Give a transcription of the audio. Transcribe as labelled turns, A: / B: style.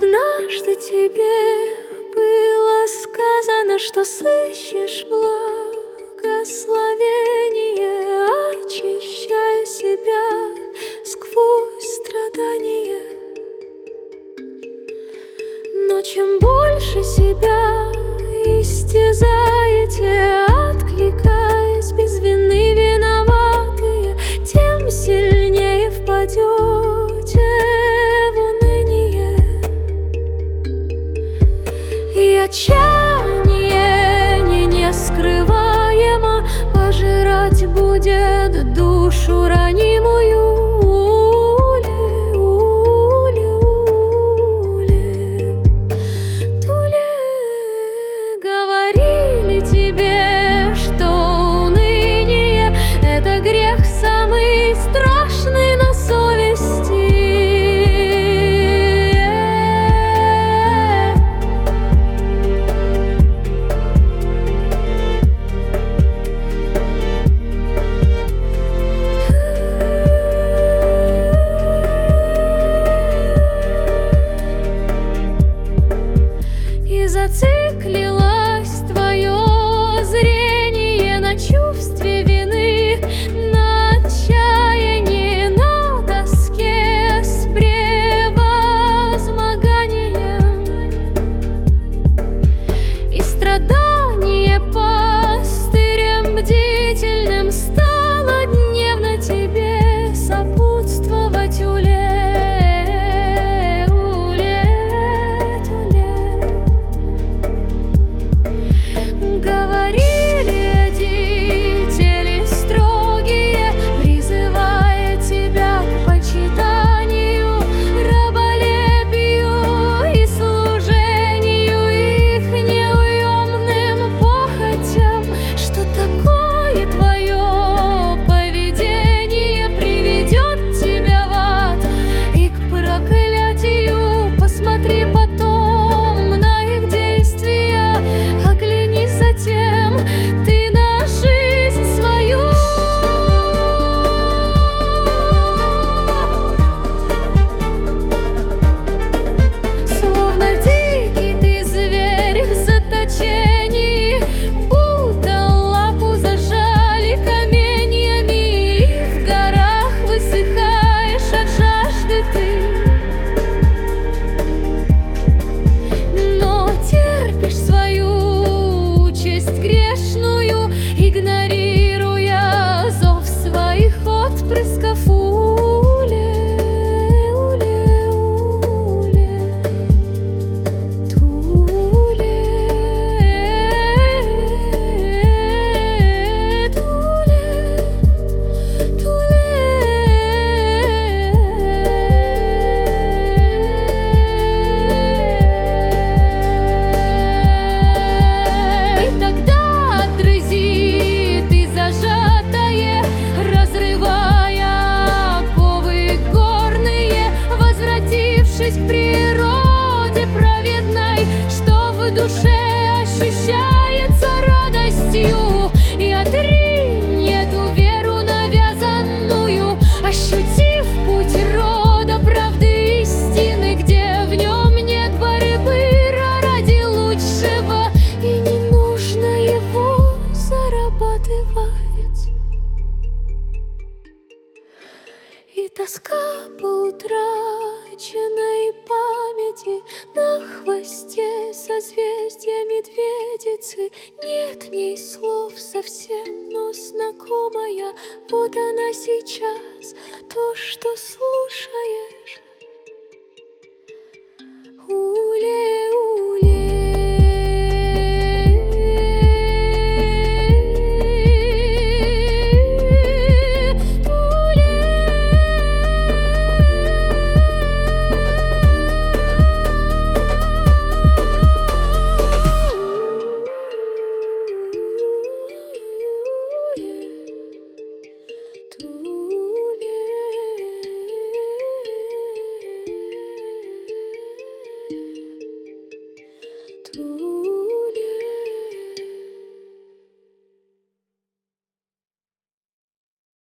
A: Однажды тебе было сказано, что сыщешь благословение, очищая себя сквозь страдания. Но чем больше себя истязаете, откликаясь без вины виноватые, тем сильнее впадете the chance. зациклилось Тоска по утраченной памяти На хвосте созвездия медведицы. Нет в ней слов совсем, но знакомая Вот она сейчас, то, что слушаешь